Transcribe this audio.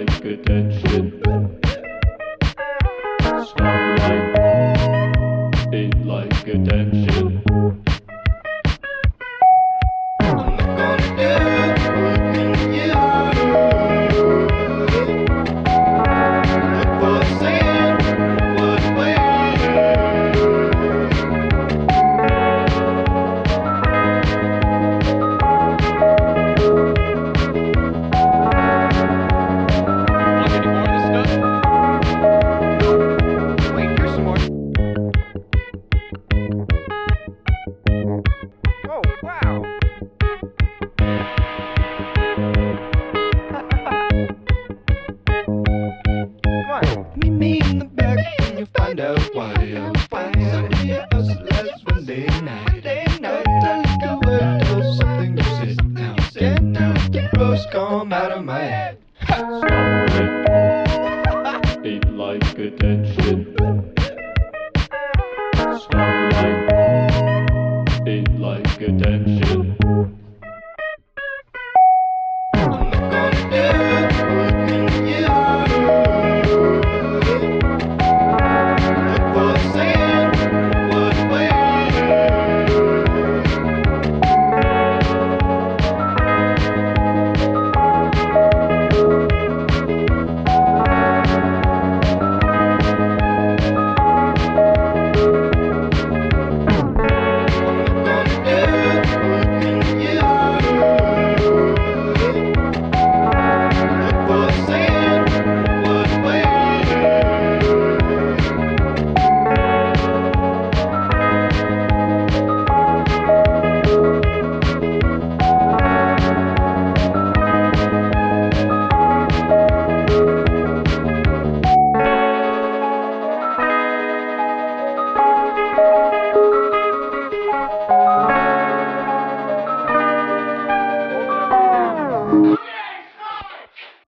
like attention. Starlight, ate like attention. Wednesday night. Wednesday night, I to something you said. Now get down, the rose, come out of my head. Stop it. Like attention. Stop like attention.